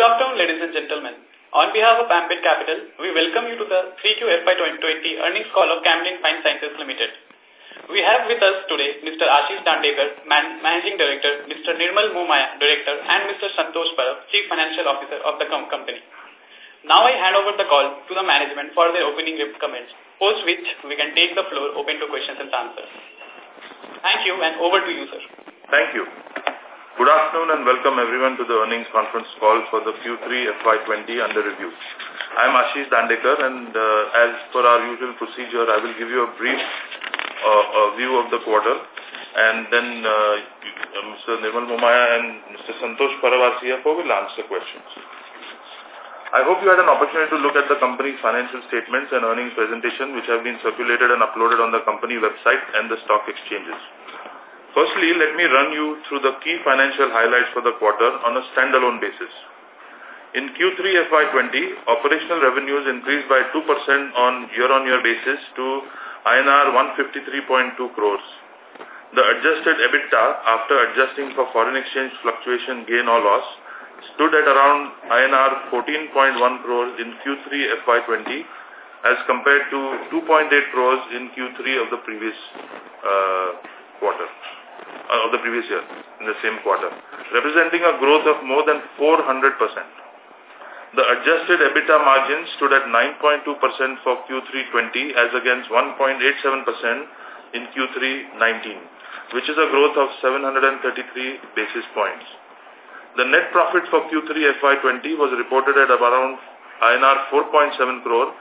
Good afternoon, ladies and gentlemen. On behalf of Ambit Capital, we welcome you to the 3Q FY 2020 earnings call of Camlin Fine Sciences Limited. We have with us today Mr. Ashish Dandekar, Man Managing Director, Mr. Nirmal Momaya, Director, and Mr. Santosh Parab, Chief Financial Officer of the com company. Now I hand over the call to the management for their opening comments, post which we can take the floor open to questions and answers. Thank you, and over to you, sir. Thank you. Good afternoon and welcome everyone to the earnings conference call for the Q3 FY20 under review. I am Ashish Dandekar and uh, as per our usual procedure, I will give you a brief uh, view of the quarter and then uh, Mr. Nirmal Momaya and Mr. Santosh Parab, our CFO, will answer questions. I hope you had an opportunity to look at the company's financial statements and earnings presentation which have been circulated and uploaded on the company website and the stock exchanges. Firstly, let me run you through the key financial highlights for the quarter on a standalone basis. In Q3 FY20, operational revenues increased by 2% on year-on-year -year basis to INR 153.2 crores. The adjusted EBITDA, after adjusting for foreign exchange fluctuation gain or loss, stood at around INR 14.1 crores in Q3 FY20 as compared to 2.8 crores in Q3 of the previous uh, quarter uh, of the previous year in the same quarter, representing a growth of more than 400%. The adjusted EBITDA margin stood at 9.2% for Q3 20 as against 1.87% in Q3 19, which is a growth of 733 basis points. The net profit for Q3 FY20 was reported at around INR 4.7 crore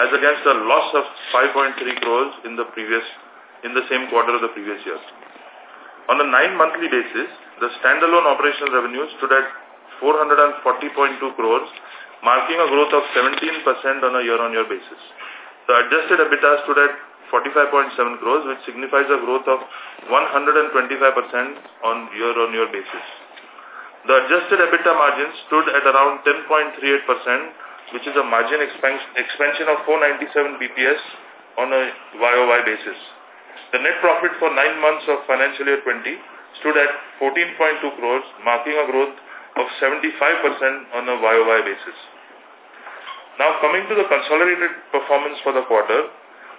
as against a loss of 5.3 crores in the previous in the same quarter of the previous year. On a nine-monthly basis, the standalone operational revenue stood at 440.2 crores, marking a growth of 17% on a year-on-year -year basis. The adjusted EBITDA stood at 45.7 crores, which signifies a growth of 125% on year-on-year -year basis. The adjusted EBITDA margin stood at around 10.38%, which is a margin expansion of 497 BPS on a YOY basis. The net profit for nine months of financial year 20 stood at 14.2 crores, marking a growth of 75% on a YOY basis. Now coming to the consolidated performance for the quarter,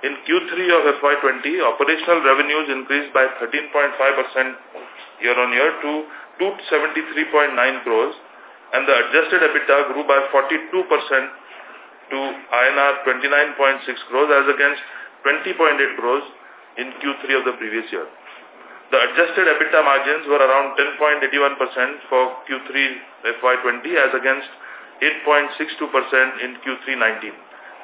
in Q3 of FY20, operational revenues increased by 13.5% year-on-year to 273.9 crores and the adjusted EBITDA grew by 42% to INR 29.6 crores as against 20.8 crores in Q3 of the previous year. The adjusted EBITDA margins were around 10.81% for Q3 FY20 as against 8.62% in Q3 19,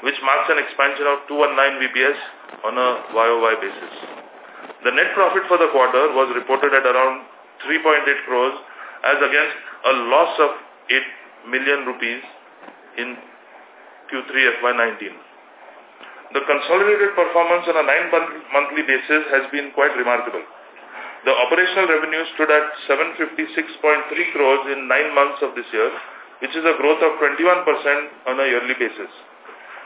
which marks an expansion of 219 BPS on a YOY basis. The net profit for the quarter was reported at around 3.8 crores as against a loss of 8 million rupees in Q3 FY19. The consolidated performance on a nine-monthly basis has been quite remarkable. The operational revenue stood at 756.3 crores in nine months of this year, which is a growth of 21% on a yearly basis.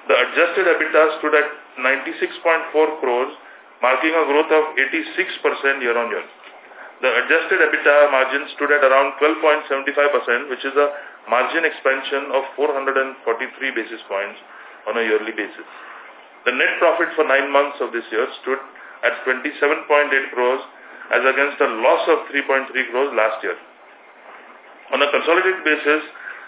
The adjusted EBITDA stood at 96.4 crores, marking a growth of 86% year-on-year. The adjusted EBITDA margin stood at around 12.75%, which is a margin expansion of 443 basis points on a yearly basis. The net profit for nine months of this year stood at 27.8 crores as against a loss of 3.3 crores last year. On a consolidated basis,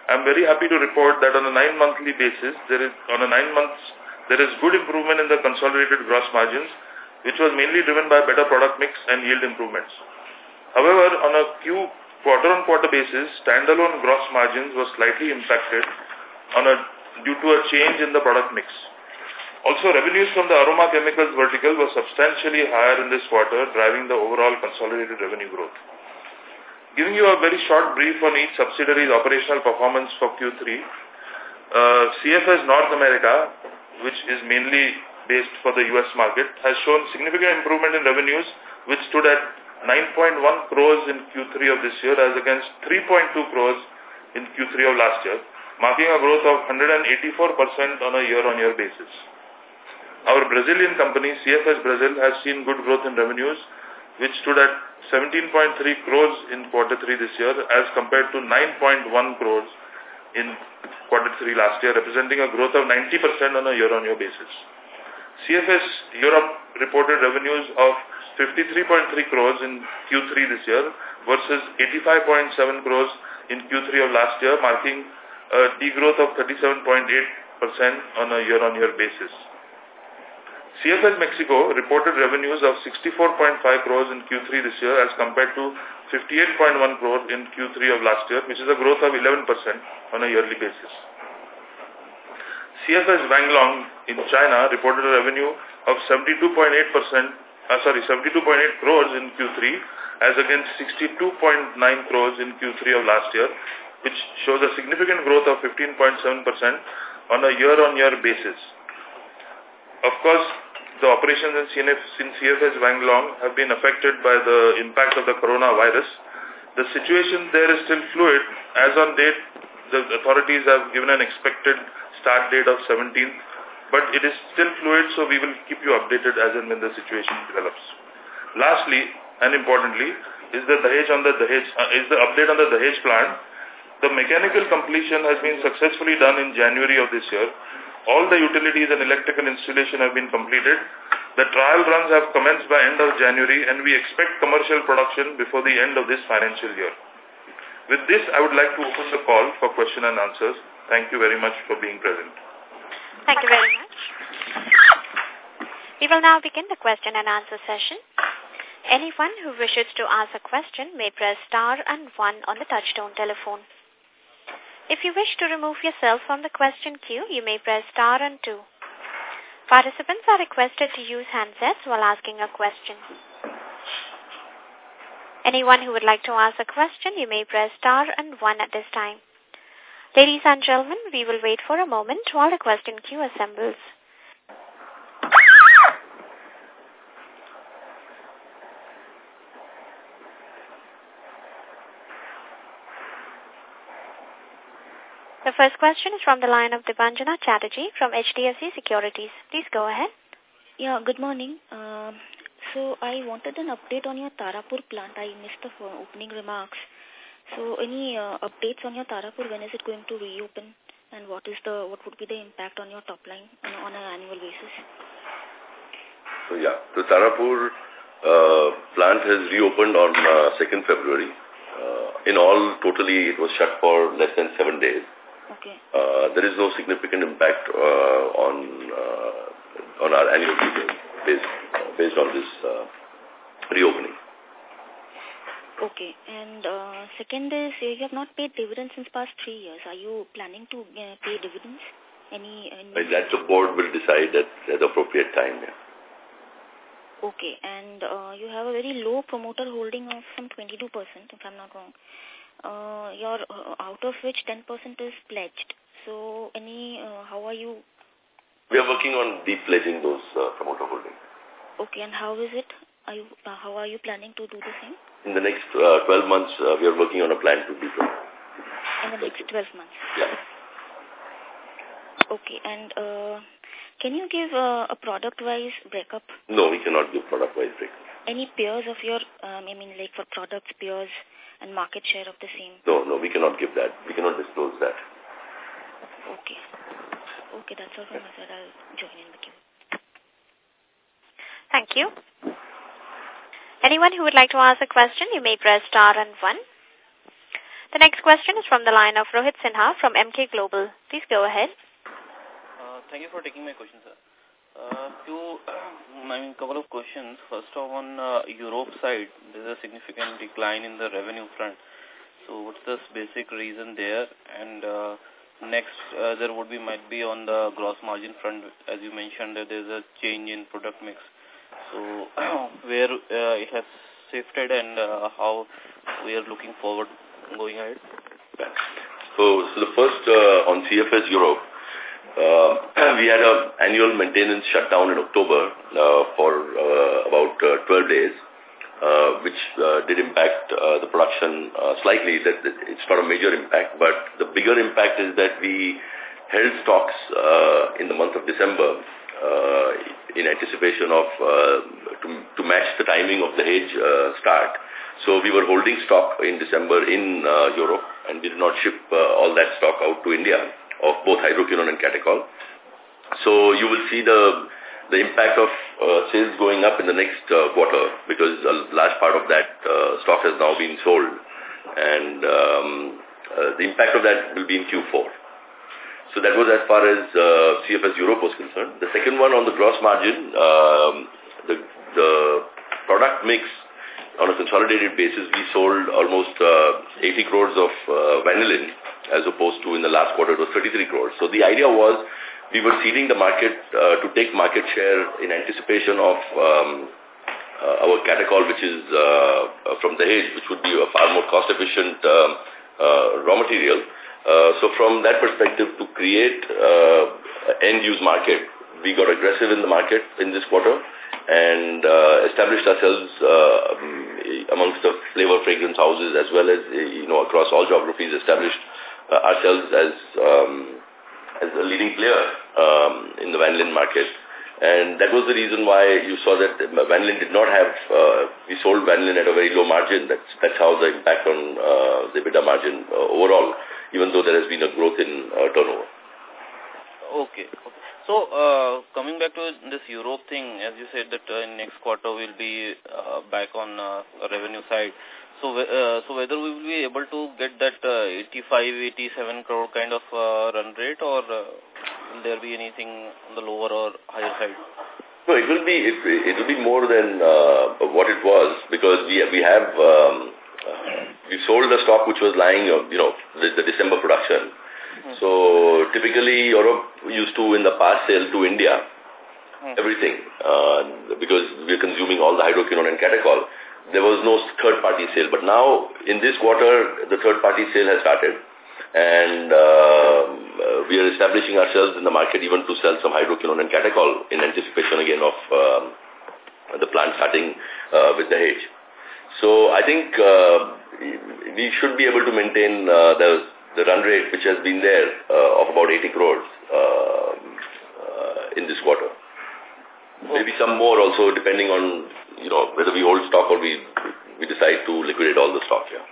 I'm very happy to report that on a nine-monthly basis, there is on a nine months, there is good improvement in the consolidated gross margins, which was mainly driven by better product mix and yield improvements. However, on a Q quarter-on-quarter -quarter basis, standalone gross margins were slightly impacted on a, due to a change in the product mix. Also, revenues from the aroma chemicals vertical were substantially higher in this quarter, driving the overall consolidated revenue growth. Giving you a very short brief on each subsidiary's operational performance for Q3, uh, CFS North America, which is mainly based for the U.S. market, has shown significant improvement in revenues, which stood at 9.1 crores in Q3 of this year as against 3.2 crores in Q3 of last year, marking a growth of 184% on a year-on-year -year basis. Our Brazilian company, CFS Brazil, has seen good growth in revenues, which stood at 17.3 crores in quarter three this year as compared to 9.1 crores in quarter three last year, representing a growth of 90% on a year-on-year basis. CFS Europe reported revenues of 53.3 crores in Q3 this year versus 85.7 crores in Q3 of last year, marking a degrowth of 37.8% on a year-on-year basis. CFS Mexico reported revenues of 64.5 crores in Q3 this year as compared to 58.1 crores in Q3 of last year, which is a growth of 11% on a yearly basis. CFS Wanglong in China reported a revenue of 72.8%, uh, sorry, 72.8 crores in Q3 as against 62.9 crores in Q3 of last year, which shows a significant growth of 15.7% on a year-on-year basis. Of course, the operations in, CNF, in CFS Wanglong have been affected by the impact of the coronavirus. The situation there is still fluid. As on date, the authorities have given an expected start date of 17th, but it is still fluid, so we will keep you updated as and when the situation develops. Lastly, and importantly, is the Dahej on the Dahej, uh, is the update on the Dahej plant. The mechanical completion has been successfully done in January of this year. All the utilities and electrical installation have been completed. The trial runs have commenced by end of January and we expect commercial production before the end of this financial year. With this, I would like to open the call for question and answers. Thank you very much for being present. Thank you very much. We will now begin the question and answer session. Anyone who wishes to ask a question may press star and one on the touchtone telephone. If you wish to remove yourself from the question queue, you may press star and two. Participants are requested to use handsets while asking a question. Anyone who would like to ask a question, you may press star and one at this time. Ladies and gentlemen, we will wait for a moment while the question queue assembles. The first question is from the line of Debanjana Chatterjee from HDFC Securities. Please go ahead. Yeah, good morning. Uh, so I wanted an update on your Tarapur plant. I missed the opening remarks. So any uh, updates on your Tarapur? When is it going to reopen? And what is the what would be the impact on your top line on, on an annual basis? So yeah, the Tarapur uh, plant has reopened on uh, 2nd February. Uh, in all, totally it was shut for less than seven days. Okay. Uh, there is no significant impact uh, on uh, on our annual based, based on this uh, reopening. Okay. And uh, second is, you have not paid dividends since past three years. Are you planning to uh, pay dividends? Any? any that the board will decide at, at the appropriate time. Yeah. Okay. And uh, you have a very low promoter holding of some 22%, if I'm not wrong uh, your uh, out of which 10% is pledged. So, any uh, how are you? We are working on depledging those uh, promoter holdings. Okay, and how is it? Are you uh, how are you planning to do the same? In the next uh, 12 months, uh, we are working on a plan to depledge. In the next 12 months. Yeah. Okay, and uh, can you give uh, a product-wise breakup? No, we cannot give product-wise breakup. Any peers of your, um, I mean, like for products, peers, and market share of the same? No, no, we cannot give that. We cannot disclose that. Okay. Okay, that's all from my side. I'll join in the queue. Thank you. Anyone who would like to ask a question, you may press star and one. The next question is from the line of Rohit Sinha from Emkay Global. Please go ahead. Uh, thank you for taking my question, sir. Uh, few, I mean, couple of questions. First of on uh, Europe side, there's a significant decline in the revenue front. So what's the basic reason there? And uh, next, uh, there would be might be on the gross margin front, as you mentioned, that there's a change in product mix. So where uh, it has shifted and uh, how we are looking forward going ahead? So, so the first uh, on CFS Europe, Um, we had an annual maintenance shutdown in October uh, for uh, about uh, 12 days, uh, which uh, did impact uh, the production slightly. That, It's not a major impact, but the bigger impact is that we held stocks in the month of December in anticipation of to, to match the timing of the Dahej start. So we were holding stock in December in Europe and we did not ship all that stock out to India of both hydroquinone and catechol. So you will see the the impact of uh, sales going up in the next uh, quarter because a large part of that uh, stock has now been sold and um, uh, the impact of that will be in Q4. So that was as far as uh, CFS Europe was concerned. The second one on the gross margin, um, the, the product mix on a consolidated basis, we sold almost uh, 80 crores of uh, vanillin as opposed to in the last quarter it was 33 crores. So the idea was we were seeding the market uh, to take market share in anticipation of um, uh, our catechol, which is uh, from Dahej, which would be a far more cost-efficient um, uh, raw material. Uh, so from that perspective, to create uh, end-use market, we got aggressive in the market in this quarter and uh, established ourselves uh, amongst the flavor fragrance houses as well as, you know, across all geographies, established uh, ourselves as um, as a leading player um, in the vanillin market. And that was the reason why you saw that vanillin did not have, uh, we sold vanillin at a very low margin. That's, that's how the impact on uh, the EBITDA margin uh, overall, even though there has been a growth in uh, turnover. Okay. okay. So, uh, coming back to this Europe thing, as you said that uh, in next quarter we'll be uh, back on uh, revenue side. So, uh, so whether we will be able to get that uh, 85, 87 crore kind of uh, run rate or uh, will there be anything on the lower or higher side? No, it will be it, it will be more than uh, what it was because we we have um, uh, we sold the stock which was lying you know the, the December production. So typically Europe used to in the past sell to India hmm. everything uh, because we're consuming all the hydroquinone and catechol there was no third-party sale. But now, in this quarter, the third-party sale has started. And uh, we are establishing ourselves in the market even to sell some hydroquinone and catechol in anticipation again of um, the plant starting uh, with the Dahej. So I think uh, we should be able to maintain uh, the, the run rate which has been there uh, of about 80 crores uh, uh, in this quarter. Maybe some more also depending on you know, whether we hold stock or we we decide to liquidate all the stock, yeah.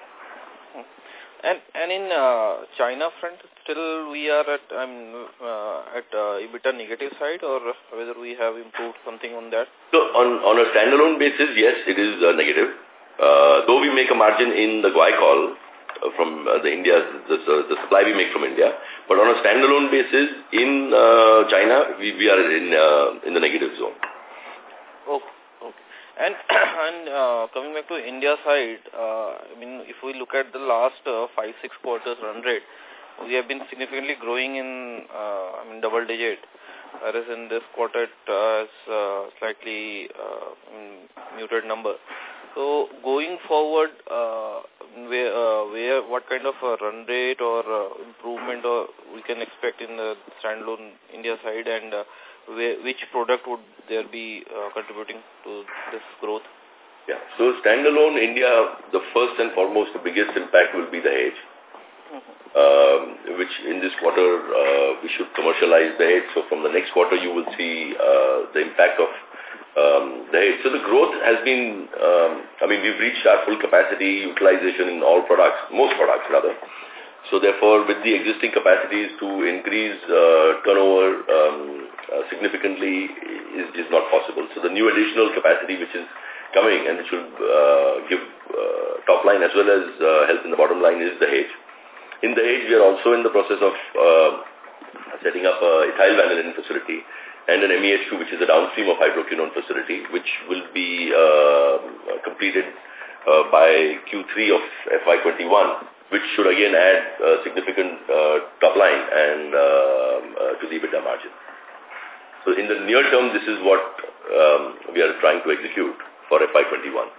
And and in uh, China front, still we are at um, uh, at uh, EBITDA negative side, or whether we have improved something on that? So on on a standalone basis, yes, it is uh, negative. Uh, though we make a margin in the guaiacol uh, from uh, the India, the, the, supply we make from India, but on a standalone basis in uh, China, we we are in uh, in the negative zone. Okay. And, and uh, coming back to India side, uh, I mean, if we look at the last uh, five, six quarters run rate, we have been significantly growing in, uh, I mean, double digit. Whereas in this quarter, it uh, uh, slightly uh, muted number. So going forward, uh, where, uh, where, what kind of a run rate or uh, improvement or we can expect in the standalone India side and uh, where, which product would there be uh, contributing to this growth? Yeah. So standalone India, the first and foremost, the biggest impact will be the Dahej. Mm -hmm. um, which in this quarter uh, we should commercialize the Dahej. So from the next quarter you will see uh, the impact of um. So the growth has been, um, I mean, we've reached our full capacity utilization in all products, most products rather. So therefore, with the existing capacities to increase uh, turnover um, uh, significantly is, is not possible. So the new additional capacity which is coming and which will uh, give uh, top line as well as uh, help in the bottom line is the Dahej. In the Dahej, we are also in the process of uh, setting up a ethyl vanillin facility and an MEHQ, which is a downstream of hydroquinone facility, which will be uh, completed uh, by Q3 of FY21 which should again add uh, significant uh, top line and uh, to the EBITDA margin. So in the near term, this is what um, we are trying to execute for FY21.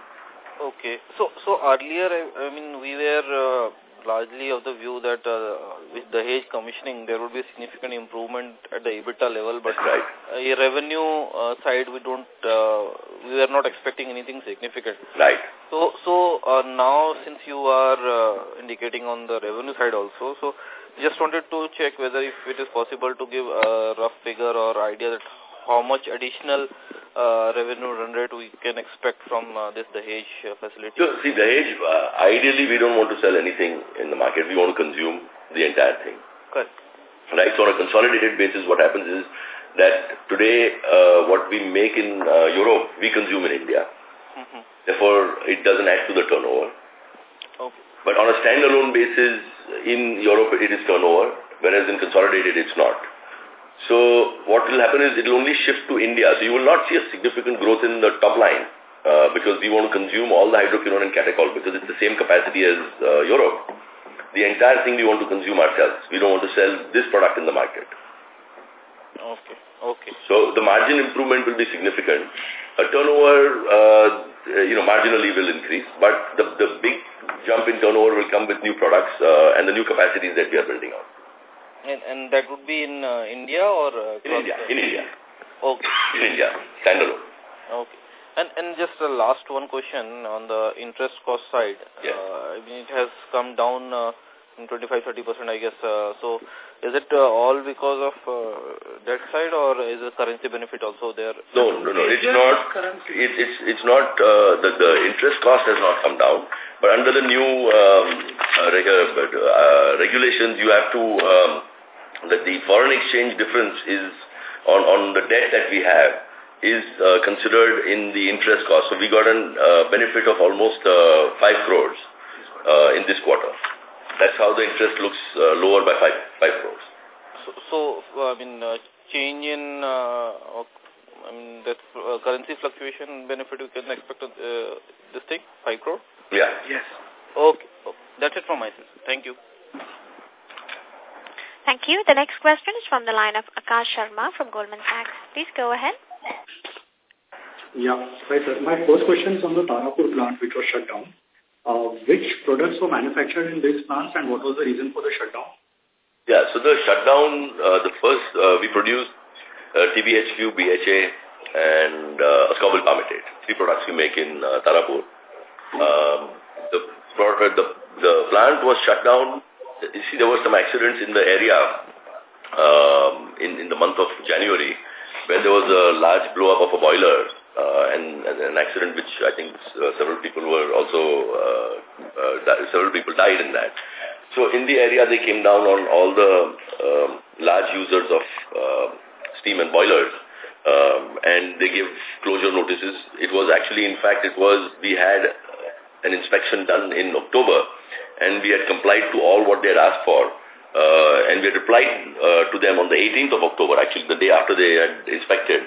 Okay. So so earlier, I, I mean, we were largely of the view that uh, with the Dahej commissioning, there would be a significant improvement at the EBITDA level, but right. uh, revenue uh, side, we don't, uh, we are not expecting anything significant. Right. So, so uh, now since you are uh, indicating on the revenue side also, so just wanted to check whether if it is possible to give a rough figure or idea that how much additional uh, revenue run rate we can expect from uh, this Dahej uh, facility? So, see, Dahej, uh, ideally we don't want to sell anything in the market. We want to consume the entire thing. Correct. Right? So on a consolidated basis, what happens is that today uh, what we make in uh, Europe, we consume in India. Mm -hmm. Therefore, it doesn't add to the turnover. Okay. But on a standalone basis, in Europe, it is turnover, whereas in consolidated, it's not. So what will happen is it will only shift to India. So you will not see a significant growth in the top line uh, because we want to consume all the hydroquinone and catechol because it's the same capacity as uh, Europe. The entire thing we want to consume ourselves. We don't want to sell this product in the market. Okay. Okay. So the margin improvement will be significant. A turnover, uh, you know, marginally will increase, but the, the big jump in turnover will come with new products uh, and the new capacities that we are building out. And, and that would be in uh, India or? Uh, in India. In India. Okay. In India. Standalone. Okay. And and just a last one question on the interest cost side. Yeah. Uh, I mean, it has come down uh, in 25-30%, I guess. Uh, so is it uh, all because of uh, that side or is the currency benefit also there? No, no, no. It's not. It, it's it's not. Uh, the the interest cost has not come down. But under the new um, uh, reg uh, regulations, you have to um, that the foreign exchange difference is on on the debt that we have is uh, considered in the interest cost. So we got a uh, benefit of almost uh, five crores uh, in this quarter. That's how the interest looks uh, lower by 5, five crores. So, so uh, I mean, uh, change in, uh, I mean, that uh, currency fluctuation benefit we can expect uh, this thing, 5 crore? Yeah. Yes. Okay. okay. That's it from my side. Thank you. Thank you. The next question is from the line of Akash Sharma from Goldman Sachs. Please go ahead. Yeah. Hi, sir. My first question is on the Tarapur plant, which was shut down. Uh, which products were manufactured in these plants and what was the reason for the shutdown? Yeah, so the shutdown, uh, the first, uh, we produced uh, TBHQ, BHA, and uh, ascorbyl palmitate. Three products we make in uh, Tarapur. Um, the, the, the plant was shut down. You see, there were some accidents in the area um, in, in the month of January where there was a large blow-up of a boiler uh, and, and, an accident which I think uh, several people were also, uh, uh, several people died in that. So in the area they came down on all the um, large users of uh, steam and boilers um, and they gave closure notices. It was actually, in fact, it was, we had an inspection done in October and we had complied to all what they had asked for. Uh, and we had replied uh, to them on the 18th of October, actually, the day after they had inspected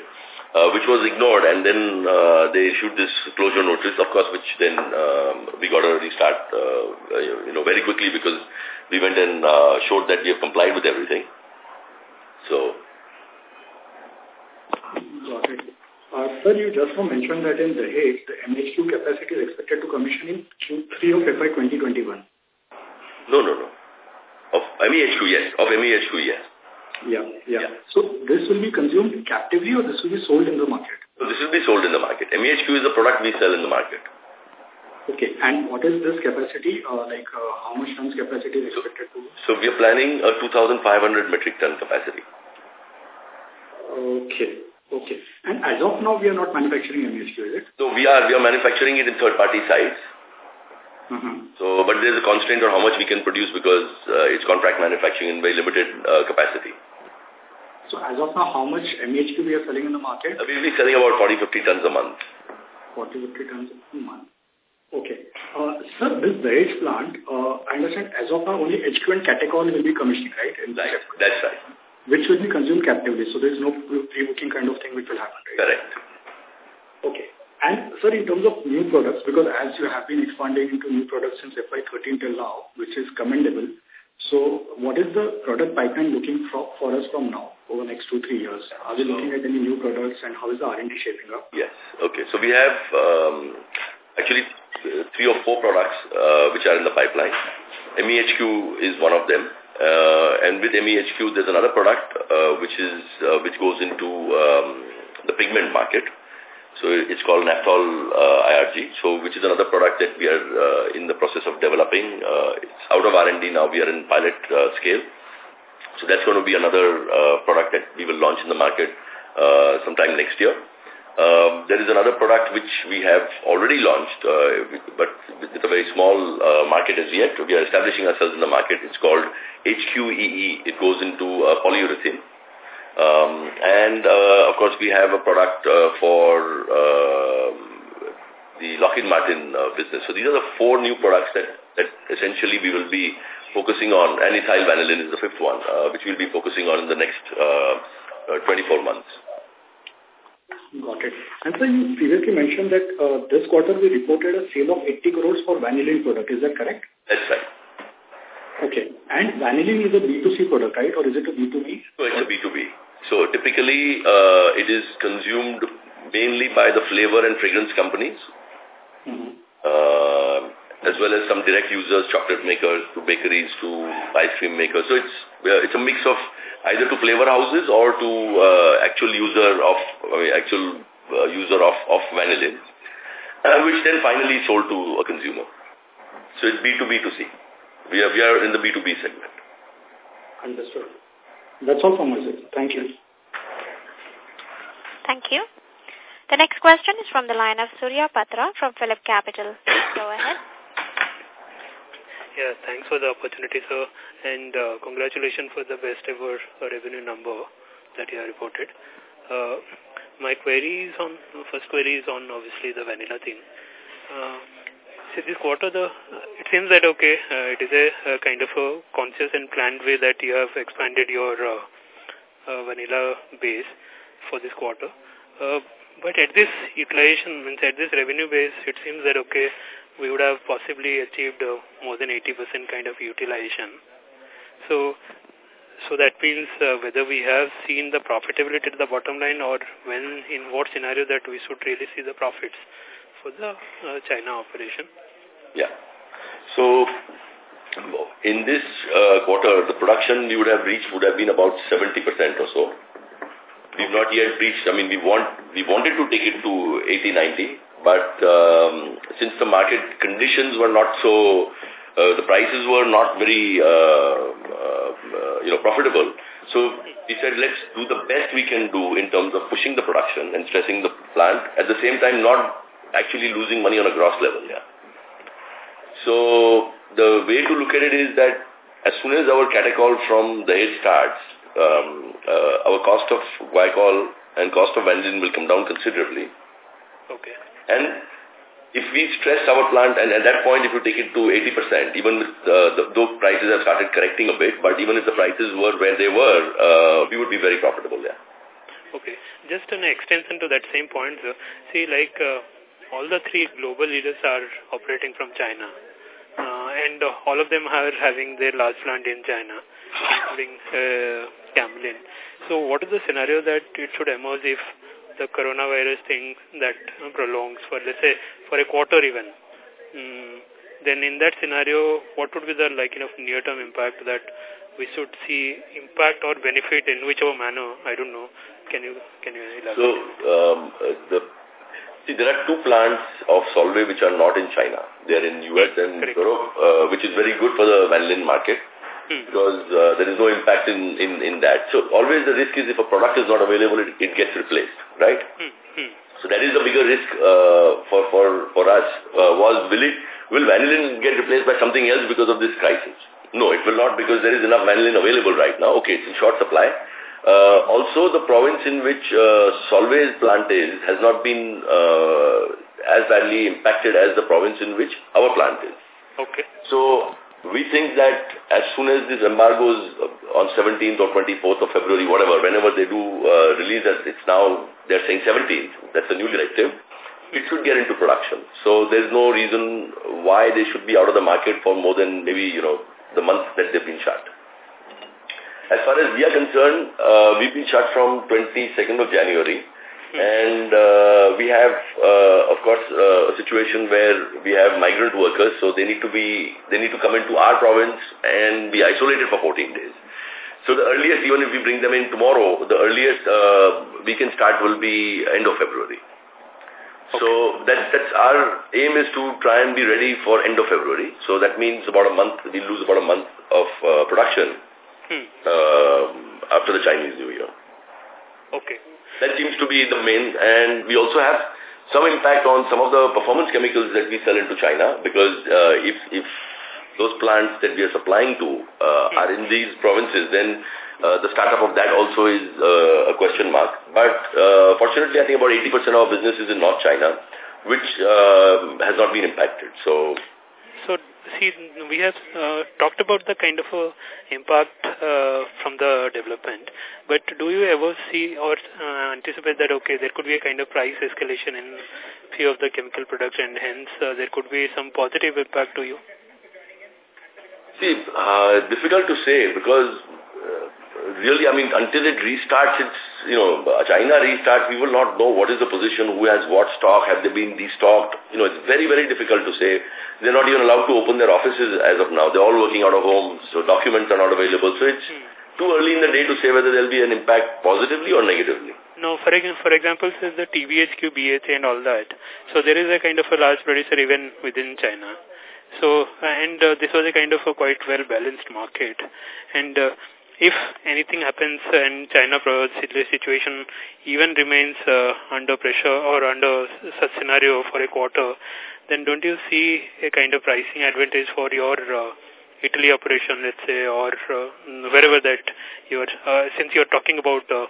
uh, which was ignored and then uh, they issued this closure notice, of course, which then um, we got to restart, uh, you know, very quickly because we went and uh, showed that we have complied with everything. So. Uh, sir, you just mentioned that in the Dahej, the MHQ capacity is expected to commission in Q3 of FY 2021. No, no, no. Of MEHQ, yes. Of MEHQ, yes. Yeah, yeah, yeah. So this will be consumed captively or this will be sold in the market? So this will be sold in the market. MEHQ is the product we sell in the market. Okay. And what is this capacity? Uh, like uh, how much tons capacity is expected to? So we are planning a 2,500 metric ton capacity. Okay. Okay. And as of now, we are not manufacturing MEHQ, is it? So we are we are manufacturing it in third-party sites. Uh -huh. So, but there is a constraint on how much we can produce because uh, it's contract manufacturing in very limited uh, capacity. So as of now, how much MEHQ we are selling in the market? Uh, we'll be selling about 40-50 tons a month. 40-50 tons a month. Okay. Uh, sir, this Dahej plant, uh, I understand as of now only HQ and catechol will be commissioning, right? In right. That's right. Which will be consumed captively. So there is no pre-booking kind of thing which will happen, right? Correct. Okay. And, sir, in terms of new products, because as you have been expanding into new products since FY13 till now, which is commendable, so what is the product pipeline looking for, for us from now over the next two, three years? Are we looking at any new products and how is the R&D shaping up? Yes. Okay. So we have um, actually three or four products uh, which are in the pipeline. MEHQ is one of them. Uh, and with MEHQ, there's another product uh, which is uh, which goes into um, the pigment market. So it's called Naphthol uh, IRG, so which is another product that we are uh, in the process of developing. Uh, it's out of R&D now. We are in pilot uh, scale. So that's going to be another uh, product that we will launch in the market uh, sometime next year. Um, there is another product which we have already launched, uh, but with a very small uh, market as yet. We are establishing ourselves in the market. It's called HQEE. It goes into uh, polyurethane. Um, and, uh, of course, we have a product uh, for uh, the Lockheed Martin uh, business. So these are the four new products that, that essentially we will be focusing on. And ethyl vanillin is the fifth one, uh, which we'll be focusing on in the next uh, uh, 24 months. Got it. And so you previously mentioned that uh, this quarter we reported a sale of 80 crores for vanillin product. Is that correct? That's right. Okay. And vanillin is a B2C product, right? Or is it a B2B? So it's a B2B. So typically uh, it is consumed mainly by the flavor and fragrance companies, mm -hmm. uh, as well as some direct users, chocolate makers, to bakeries, to ice cream makers. So it's uh, it's a mix of either to flavor houses or to uh, actual user of I mean, actual uh, user of of vanillin, uh, which then finally sold to a consumer. So it's B2B to C. We are we are in the B2B segment. Understood. That's all from my side. Thank you. Thank you. The next question is from the line of Surya Patra from Phillip Capital. Please go ahead. Yeah, thanks for the opportunity, sir, and uh, congratulations for the best ever revenue number that you have reported. Uh, my query is on, first query is on obviously the vanilla thing. Uh, this quarter, the it seems that, okay, uh, it is a, a, kind of a conscious and planned way that you have expanded your uh, uh, vanilla base for this quarter. Uh, but at this utilization, means at this revenue base, it seems that, okay, we would have possibly achieved uh, more than 80% kind of utilization. So, so that means uh, whether we have seen the profitability at the bottom line or when, in what scenario that we should really see the profits for the uh, China operation. Yeah. So, in this uh, quarter, the production we would have reached would have been about 70% or so. We've not yet reached, I mean, we want we wanted to take it to 80, 90, but um, since the market conditions were not so, uh, the prices were not very, uh, uh, you know, profitable. So we said, let's do the best we can do in terms of pushing the production and stressing the plant, at the same time not actually losing money on a gross level. Yeah. So the way to look at it is that as soon as our catechol from the Dahej starts, um, uh, our cost of guaiacol and cost of vanillin will come down considerably. Okay. And if we stress our plant, and at that point, if you take it to 80%, even with the, the, those prices have started correcting a bit, but even if the prices were where they were, uh, we would be very profitable there. Okay. Just an extension to that same point, sir. See, like, uh, all the three global leaders are operating from China. And all of them are having their large plant in China, including uh, Camlin. So what is the scenario that it should emerge if the coronavirus thing that prolongs for, let's say, for a quarter even. Mm, then in that scenario, what would be the like you know, near-term impact that we should see impact or benefit in whichever manner? I don't know. Can you can you elaborate? So um, the see there are two plants of Solvay which are not in China. They are in US and Correct. Europe, uh, which is very good for the vanillin market hmm. because uh, there is no impact in, in, in that. So always the risk is if a product is not available, it, it gets replaced, right? Hmm. Hmm. So that is the bigger risk uh, for, for, for us uh, was will it, will vanillin get replaced by something else because of this crisis? No, it will not because there is enough vanillin available right now. Okay, it's in short supply. Uh, also, the province in which uh, Solvay's plant is has not been uh, as badly impacted as the province in which our plant is. Okay. So, we think that as soon as this embargo is on 17th or 24th of February, whatever, whenever they do uh, release that it's now, they're saying 17th, that's a new directive, it should get into production. So there's no reason why they should be out of the market for more than maybe, you know, the month that they've been shut. As far as we are concerned, uh, we've been shut from 22nd of January. And uh, we have, uh, of course, uh, a situation where we have migrant workers, so they need to be, they need to come into our province and be isolated for 14 days. So the earliest, even if we bring them in tomorrow, the earliest uh, we can start will be end of February. Okay. So that, that's our aim is to try and be ready for end of February. So that means about a month, we lose about a month of uh, production hmm. uh, after the Chinese New Year. Okay. That seems to be the main, and we also have some impact on some of the performance chemicals that we sell into China because uh, if, if those plants that we are supplying to uh, are in these provinces, then uh, the startup of that also is uh, a question mark. But uh, fortunately, I think about 80% of our business is in North China, which uh, has not been impacted. So so, see, we have uh, talked about the kind of uh, impact uh, from the development, but do you ever see or uh, anticipate that, okay, there could be a kind of price escalation in few of the chemical products and hence uh, there could be some positive impact to you? See, uh, difficult to say because really, I mean, until it restarts, it's, you know, China restarts, we will not know what is the position, who has what stock, have they been destocked. You know, it's very, very difficult to say. They're not even allowed to open their offices as of now. They're all working out of home, so documents are not available. So it's hmm. too early in the day to say whether there'll be an impact positively or negatively. No, for, for example, since the TBHQ, BHA and all that, so there is a kind of a large producer even within China. So, and uh, this was a kind of a quite well-balanced market. And uh, if anything happens and China situation even remains uh, under pressure or under such scenario for a quarter, then don't you see a kind of pricing advantage for your uh, Italy operation, let's say, or uh, wherever that you're, uh, since you're talking about uh,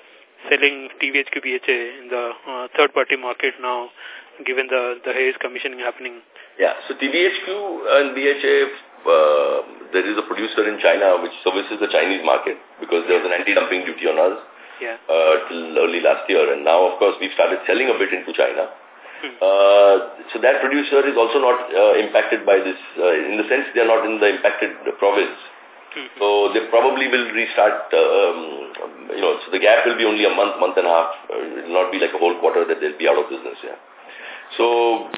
selling TBHQ BHA in the uh, third-party market now, given the, the Dahej commissioning happening? Yeah, so TBHQ and BHA uh, there is a producer in China which services the Chinese market because there was an anti-dumping duty on us yeah. uh, till early last year. And now, of course, we've started selling a bit into China. Hmm. Uh, so that producer is also not uh, impacted by this, uh, in the sense they are not in the impacted province. Hmm. So they probably will restart, um, you know, so the gap will be only a month, month and a half. Uh, it will not be like a whole quarter that they'll be out of business, yeah. So,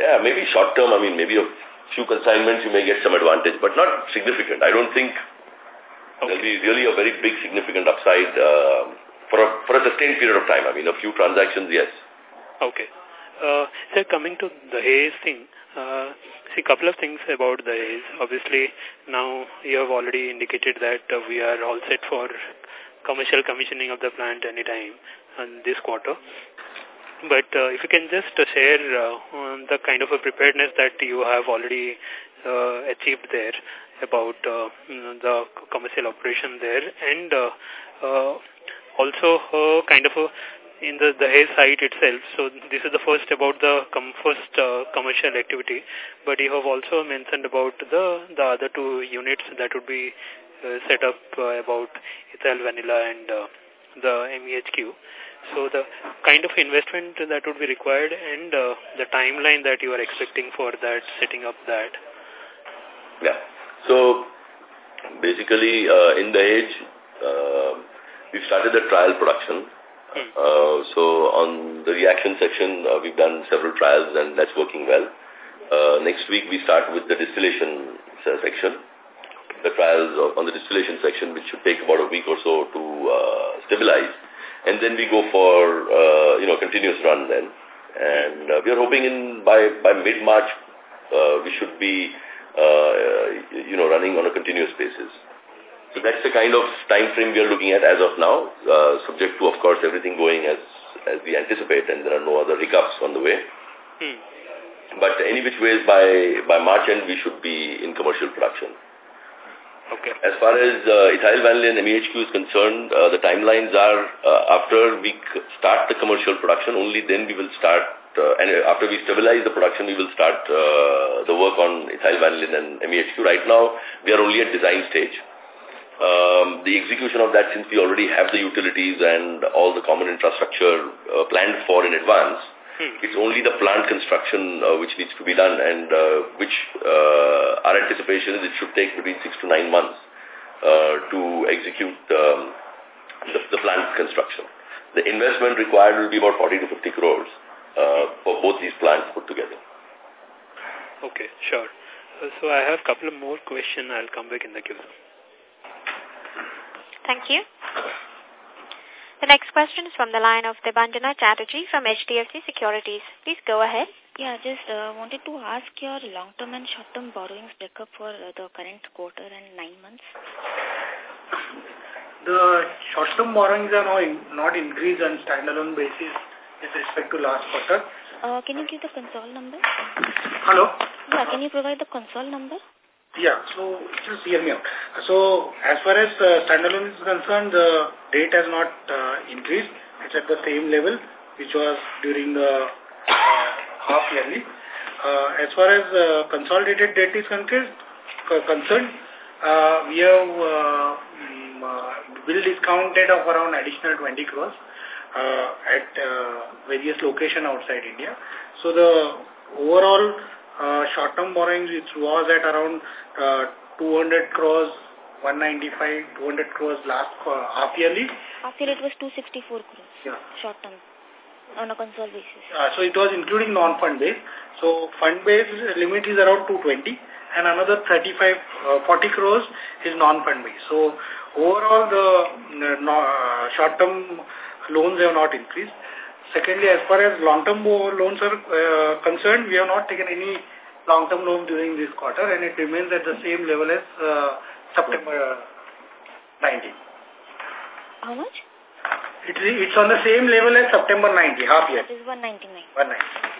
yeah, maybe short term, I mean, maybe a few consignments, you may get some advantage, but not significant. I don't think okay. there'll be really a very big significant upside uh, for, a, for a sustained period of time. I mean, a few transactions, yes. Okay. Uh, sir, coming to the Dahej thing, uh, see, a couple of things about the Dahej. Obviously, now you have already indicated that uh, we are all set for commercial commissioning of the plant anytime in this quarter. But uh, if you can just uh, share uh, the kind of a preparedness that you have already uh, achieved there about uh, the commercial operation there and uh, uh, also uh, kind of a in the the Dahej site itself. So this is the first about the com first uh, commercial activity, but you have also mentioned about the the other two units that would be uh, set up uh, about ethyl vanillin and uh, the MEHQ. So the kind of investment that would be required and uh, the timeline that you are expecting for that, setting up that. Yeah. So basically uh, in the Dahej, uh, we've started the trial production. Hmm. Uh, so on the reaction section, uh, we've done several trials and that's working well. Uh, next week we start with the distillation section. The trials on the distillation section, which should take about a week or so to uh, stabilize and then we go for, uh, you know, continuous run then. And uh, we are hoping in by, by mid-March, uh, we should be, uh, you know, running on a continuous basis. So that's the kind of time frame we are looking at as of now, uh, subject to, of course, everything going as, as we anticipate and there are no other hiccups on the way. Hmm. But any which ways, by, by March end, we should be in commercial production. Okay. As far as uh, ethyl vanillin MEHQ is concerned, uh, the timelines are uh, after we start the commercial production, only then we will start, uh, and after we stabilize the production, we will start uh, the work on ethyl vanillin and MEHQ. Right now, we are only at design stage. Um, the execution of that, since we already have the utilities and all the common infrastructure uh, planned for in advance, Hmm. It's only the plant construction uh, which needs to be done and uh, which uh, our anticipation is it should take between six to nine months uh, to execute um, the, the plant construction. The investment required will be about 40 to 50 crores uh, for both these plants put together. Okay, sure. Uh, so I have a couple of more questions. I'll come back in the queue. Thank you. The next question is from the line of Debanjana Chatterjee from HDFC Securities. Please go ahead. Yeah, just uh, wanted to ask your long-term and short-term borrowings breakup for uh, the current quarter and nine months. the short-term borrowings are now in, not increased on standalone basis with respect to last quarter. Uh, can you give the console number? Hello? Yeah, can you provide the console number? Yeah, so just hear me out. So as far as uh, standalone is concerned, the rate has not uh, increased. It's at the same level which was during the uh, half yearly. Uh, as far as uh, consolidated debt is concerned, uh, we have uh, uh, bill discounted of around additional 20 crores uh, at uh, various location outside India. So the overall uh, short-term borrowings which was at around uh, 200 crores, 195, 200 crores last uh, half yearly. Half year it was 264 crores. Yeah. Short term on a consolidated basis. Uh, so it was including non-fund base. So fund base limit is around 220 and another 35, uh, 40 crores is non-fund base. So overall the uh, no, uh, short-term loans have not increased. Secondly, as far as long-term loans are uh, concerned, we have not taken any long-term loan during this quarter and it remains at the same level as uh, September 19. How much? It it's on the same level as September 90, half year. It is 199. 190.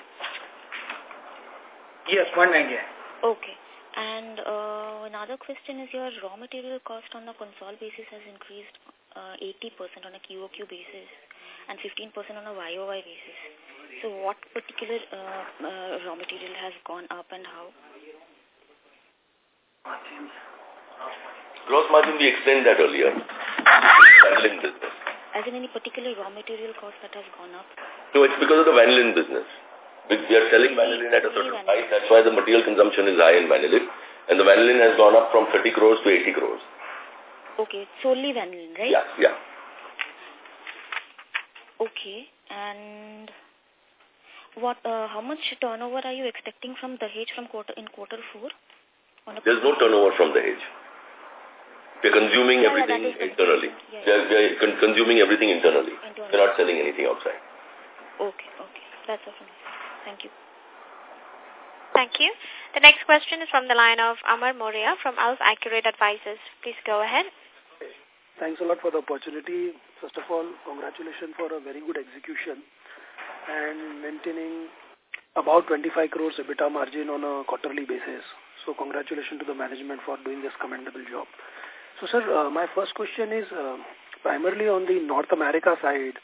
Yes, 190. Okay. And uh, another question is your raw material cost on the console basis has increased 80% uh, on a QOQ basis and 15% on a YOY basis. So what particular uh, uh, raw material has gone up and how? Gross margin, we explained that earlier. vanillin business. As in any particular raw material cost that has gone up? No, it's because of the vanillin business. We are selling vanillin at a certain price. That's why the material consumption is high in vanillin. And the vanillin has gone up from 30 crores to 80 crores. Okay, solely vanillin, right? Yeah, yeah. Okay, and what? Uh, how much turnover are you expecting from Dahej from quarter in quarter four? There's no turnover from Dahej. We're consuming yeah, everything yeah, internally. Yeah, yeah. We're, con consuming everything internally. internally. We're not selling anything outside. Okay, okay. That's all from me. Thank you. Thank you. The next question is from the line of Amar Moria from Alf Accurate Advisors. Please go ahead. Thanks a lot for the opportunity. First of all, congratulations for a very good execution and maintaining about 25 crores EBITDA margin on a quarterly basis. So congratulations to the management for doing this commendable job. So sir, uh, my first question is uh, primarily on the North America side.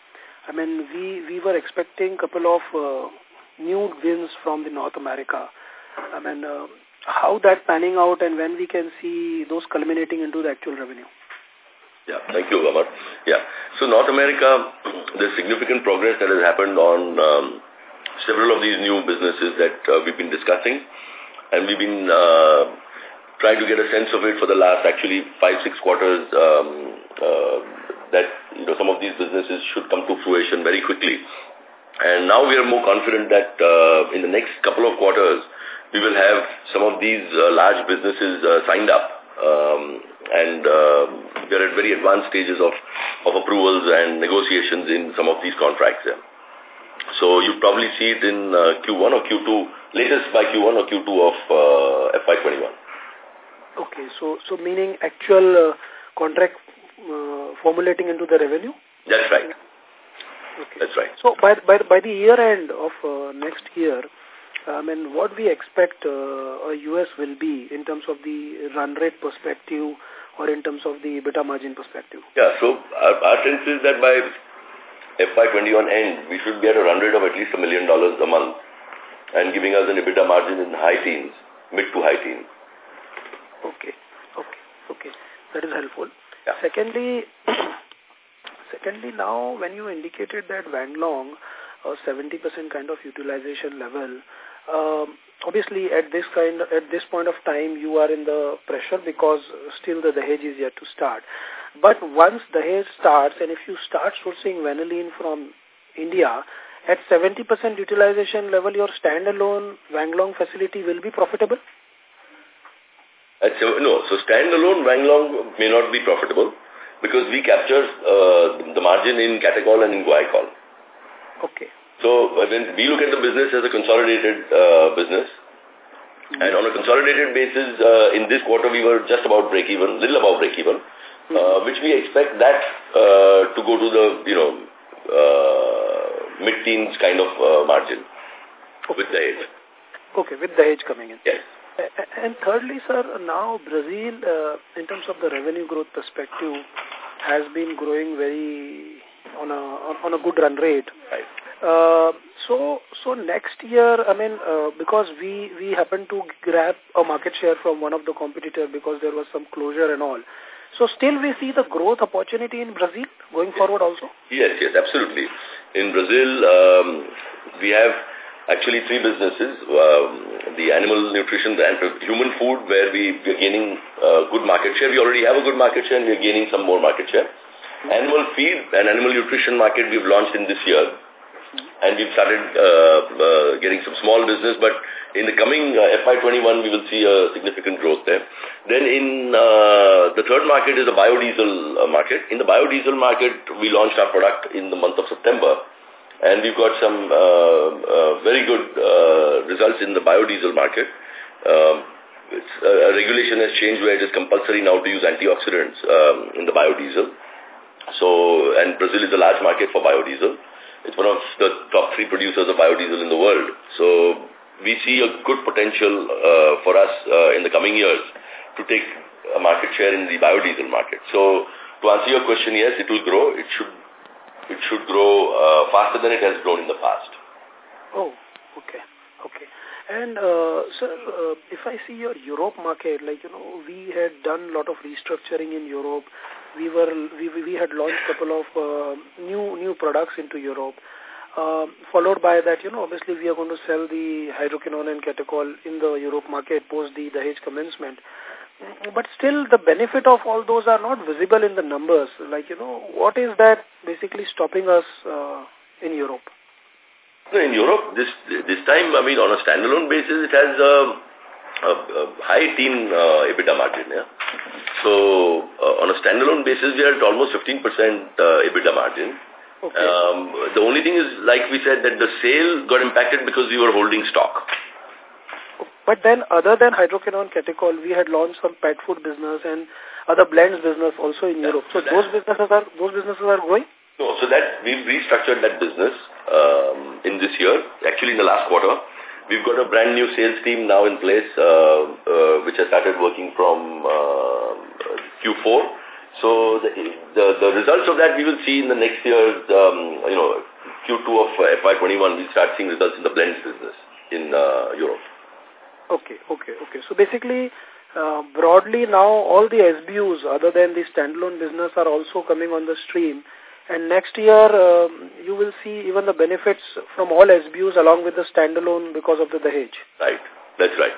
I mean, we, we were expecting a couple of uh, new wins from the North America. I mean, uh, how that panning out and when we can see those culminating into the actual revenue? Yeah, thank you, Amar. Yeah, so North America, there's significant progress that has happened on um, several of these new businesses that uh, we've been discussing. And we've been uh, trying to get a sense of it for the last actually five, six quarters um, uh, that you know some of these businesses should come to fruition very quickly. And now we are more confident that uh, in the next couple of quarters, we will have some of these uh, large businesses uh, signed up. Um, and uh, we are at very advanced stages of, of approvals and negotiations in some of these contracts. Yeah. So you probably see it in uh, Q1 or Q2, latest by Q1 or Q2 of uh, FY21. Okay, so so meaning actual uh, contract uh, formulating into the revenue? That's right. Okay. That's right. So by by by the year end of uh, next year, I mean, what we expect uh, a US will be in terms of the run rate perspective or in terms of the EBITDA margin perspective? Yeah, so our, our sense is that by FY21 end, we should get a run rate of at least a million dollars a month and giving us an EBITDA margin in high teens, mid to high teens. Okay, okay, okay. That is helpful. Yeah. Secondly, secondly, now when you indicated that Wanglong, a 70% kind of utilization level, um, obviously at this kind of, at this point of time you are in the pressure because still the Dahej is yet to start. But once the Dahej starts and if you start sourcing vanillin from India, at 70% utilization level, your standalone Wanglong facility will be profitable? At so, no, so standalone Wanglong may not be profitable because we capture uh, the margin in catechol and in guaiacol. Okay. So when we look at the business as a consolidated uh, business, mm -hmm. and on a consolidated basis, uh, in this quarter we were just about break even, little above break even. uh, which we expect that uh, to go to the, you know, uh, mid-teens kind of uh, margin okay. with Dahej. Okay, with Dahej coming in. Yes. And thirdly, sir, now Brazil, uh, in terms of the revenue growth perspective, has been growing very on a on, a good run rate. Right. Uh, so so next year, I mean, uh, because we we happen to grab a market share from one of the competitor because there was some closure and all. So still we see the growth opportunity in Brazil going forward also? Yes, yes, absolutely. In Brazil, um, we have actually three businesses. Um, the animal nutrition and human food where we, we are gaining uh, good market share. We already have a good market share and we are gaining some more market share. Animal feed and animal nutrition market we've launched in this year and we've started uh, uh, getting some small business, but in the coming uh, FY21, we will see a significant growth there. Then in uh, the third market is the biodiesel uh, market. In the biodiesel market, we launched our product in the month of September, and we've got some uh, uh, very good uh, results in the biodiesel market. Um, it's, uh, regulation has changed where it is compulsory now to use antioxidants um, in the biodiesel. So, and Brazil is a large market for biodiesel. It's one of the top three producers of biodiesel in the world. So we see a good potential uh, for us uh, in the coming years to take a market share in the biodiesel market. So to answer your question, yes, it will grow. It should it should grow uh, faster than it has grown in the past. Oh, okay, okay. And uh, sir, uh, if I see your Europe market, like you know, we had done a lot of restructuring in Europe we were we we had launched a couple of uh, new new products into Europe. Uh, followed by that, you know, obviously we are going to sell the hydroquinone and catechol in the Europe market post the Dahej commencement. But still the benefit of all those are not visible in the numbers. Like, you know, what is that basically stopping us uh, in Europe? In Europe, this this time, I mean, on a standalone basis, it has a a, a high teen uh, EBITDA margin. Yeah. So uh, on a standalone basis, we are at almost 15% uh, EBITDA margin. Okay. Um, the only thing is, like we said, that the sale got impacted because we were holding stock. But then, other than hydroquinone catechol, we had launched some pet food business and other blends business also in yeah, Europe. So, so those businesses are those businesses are growing. No, so that we've restructured that business um, in this year, actually in the last quarter. We've got a brand new sales team now in place, uh, uh, which has started working from uh, Q4. So the, the, the results of that we will see in the next year's, um, you know, Q2 of uh, FY21, we'll start seeing results in the blends business in uh, Europe. Okay, okay, okay. So basically, uh, broadly now all the SBUs other than the standalone business are also coming on the stream and next year, um, you will see even the benefits from all SBUs along with the standalone because of the Dahej. Right. That's right.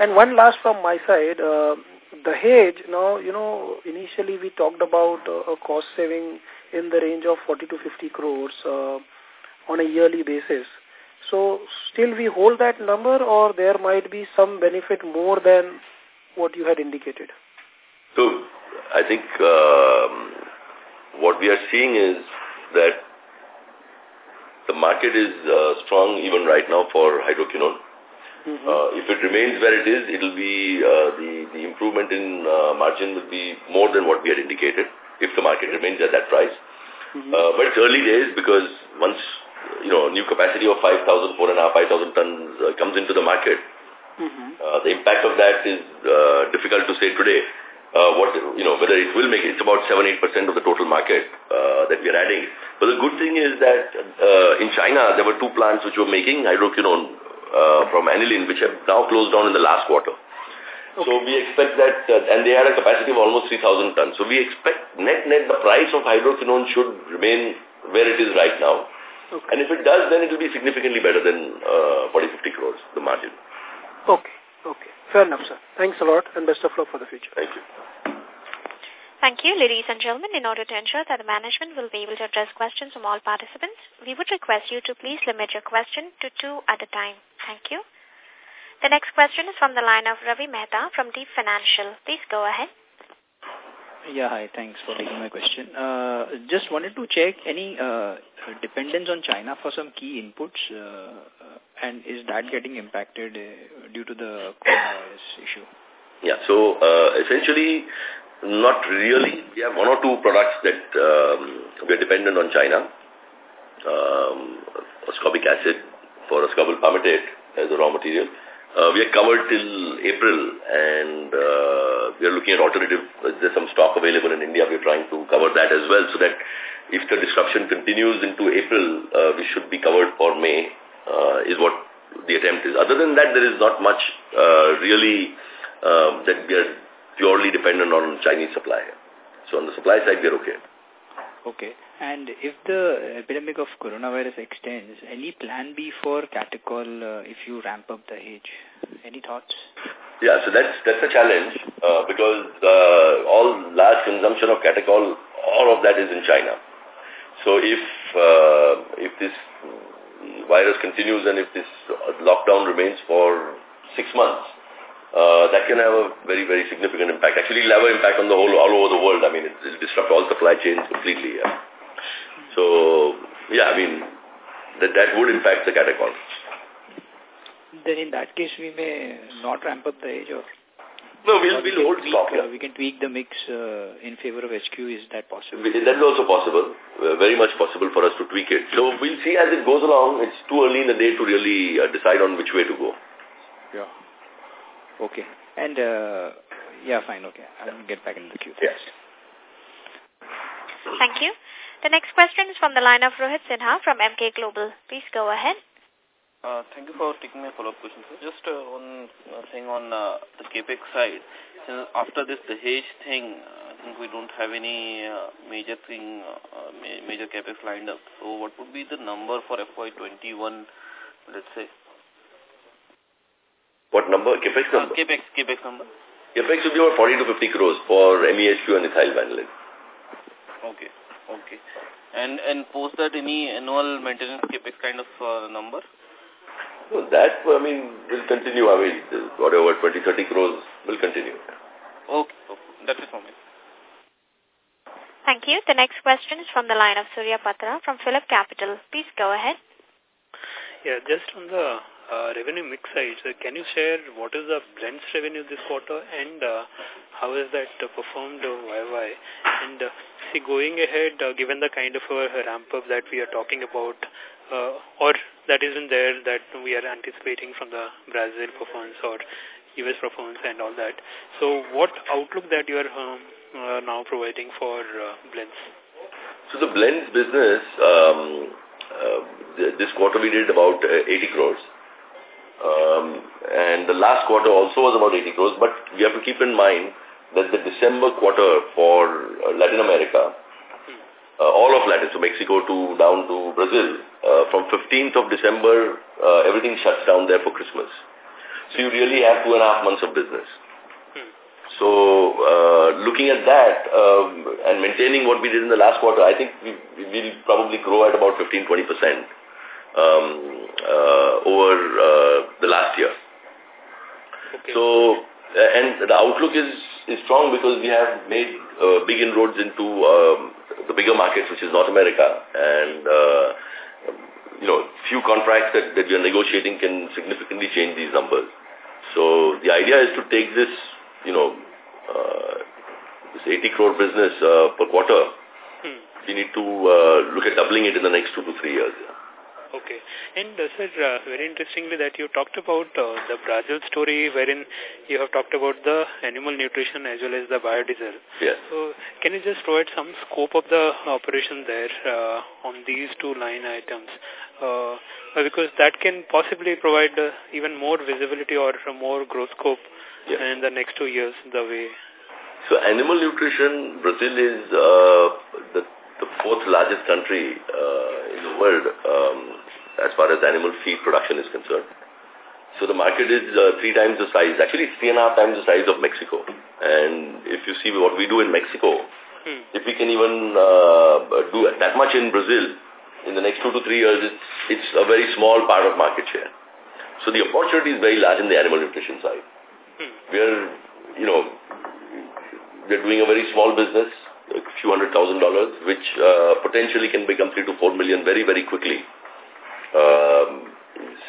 And one last from my side, uh, Dahej, now, you know, initially we talked about uh, a cost saving in the range of 40 to 50 crores uh, on a yearly basis. So still we hold that number or there might be some benefit more than what you had indicated? So I think um, what we are seeing is that the market is uh, strong even right now for hydroquinone. Mm -hmm. uh, if it remains where it is, it will be uh, the the improvement in uh, margin will be more than what we had indicated if the market remains at that price. Mm -hmm. but it's early days because once you know new capacity of 5,000, 4,500, 5,000 tons uh, comes into the market, mm -hmm. the impact of that is difficult to say today uh, what you know whether it will make it. It's about 7-8% of the total market uh, that we are adding. But the good thing is that uh, in China, there were two plants which were making hydroquinone uh, from aniline, which have now closed down in the last quarter. Okay. So we expect that, uh, and they had a capacity of almost 3,000 tons. So we expect net-net the price of hydroquinone should remain where it is right now. Okay. And if it does, then it will be significantly better than uh, 40-50 crores, the margin. Okay, okay. Fair enough, sir. Thanks a lot and best of luck for the future. Thank you. Thank you, ladies and gentlemen. In order to ensure that the management will be able to address questions from all participants, we would request you to please limit your question to two at a time. Thank you. The next question is from the line of Ravi Mehta from Deep Financial. Please go ahead. Yeah, hi. Thanks for taking my question. Uh, just wanted to check any uh, dependence on China for some key inputs, uh, and is that getting impacted uh, due to the coronavirus issue? Yeah, so uh, essentially Not really. We have one or two products that um, we are dependent on China. Um, ascorbic acid for ascorbyl palmitate as a raw material. Uh, we are covered till April and uh, we are looking at alternative, uh, there's some stock available in India, we are trying to cover that as well so that if the disruption continues into April, uh, we should be covered for May uh, is what the attempt is. Other than that, there is not much uh, really um, that we are purely dependent on Chinese supply. So on the supply side, we are okay. Okay. And if the epidemic of coronavirus extends, any plan B for catechol uh, if you ramp up Dahej? Any thoughts? Yeah, so that's that's a challenge uh, because uh, all large consumption of catechol, all of that is in China. So if uh, if this virus continues and if this lockdown remains for six months, uh, that can have a very, very significant impact. Actually, it'll have an impact on the whole, all over the world. I mean, it will disrupt all supply chains completely. Yeah. So, yeah, I mean, that, that would impact the catechol. Then in that case, we may not ramp up Dahej or... No, we'll, we'll hold tweak, stock. Uh, we can tweak the mix uh, in favor of HQ. Is that possible? That is also possible. Uh, very much possible for us to tweak it. So we'll see as it goes along. It's too early in the day to really uh, decide on which way to go. Yeah. Okay. And, uh, yeah, fine, okay. I'll get back in the queue. Yes. Thank you. The next question is from the line of Rohit Sinha from Emkay Global. Please go ahead. Uh, thank you for taking my follow-up question. Sir. Just uh, one uh, thing on uh, the CAPEX side. Since after this Dahej thing, uh, I think we don't have any uh, major thing, uh, major CAPEX lined up. So what would be the number for FY21, let's say? What number? CAPEX Uh, number? CAPEX, CAPEX number. CAPEX would be about 40 to 50 crores for MEHQ and ethyl vanillin. Okay, okay. And and post that any annual maintenance CAPEX kind of uh, number? So that, I mean, will continue. I mean, whatever, 20, 30 crores will continue. Okay, okay. That's it for me. Thank you. The next question is from the line of Surya Patra from Phillip Capital. Please go ahead. Yeah, just on the uh, revenue mix side, so can you share what is the blends revenue this quarter and uh, how is that uh, performed uh, YY? And uh, see, going ahead, uh, given the kind of uh, ramp-up that we are talking about, uh, or that isn't there that we are anticipating from the Brazil performance or US performance and all that. So what outlook that you are um, uh, now providing for uh, blends? So the blends business, um, uh, th this quarter we did about uh, 80 crores. Um, and the last quarter also was about 80 crores, but we have to keep in mind that the December quarter for uh, Latin America, uh, all of Latin, so Mexico to down to Brazil, uh, from 15th of December, uh, everything shuts down there for Christmas. So you really have two and a half months of business. So uh, looking at that um, and maintaining what we did in the last quarter, I think we will probably grow at about 15-20% um, uh, over uh, the last year. Okay. So, uh, and the outlook is, is strong because we have made uh, big inroads into um, the bigger markets, which is North America. And, uh, you know, few contracts that, that we are negotiating can significantly change these numbers. So the idea is to take this, you know, uh, this 80 crore business uh, per quarter. Hmm. We need to uh, look at doubling it in the next two to three years. Yeah. Okay. And uh, sir, uh, very interestingly that you talked about uh, the Brazil story wherein you have talked about the animal nutrition as well as the biodiesel. Yes. So can you just provide some scope of the operation there uh, on these two line items? Uh, because that can possibly provide uh, even more visibility or more growth scope Yes. in the next two years the way. So animal nutrition, Brazil is uh, the, the fourth largest country uh, in the world um, as far as animal feed production is concerned. So the market is uh, three times the size. Actually, it's three and a half times the size of Mexico. And if you see what we do in Mexico, Hmm. if we can even uh, do that much in Brazil in the next two to three years, it's, it's a very small part of market share. So the opportunity is very large in the animal nutrition side. Hmm. We are, you know, we're doing a very small business, a few hundred thousand dollars, which uh, potentially can become three to four million very, very quickly. Um,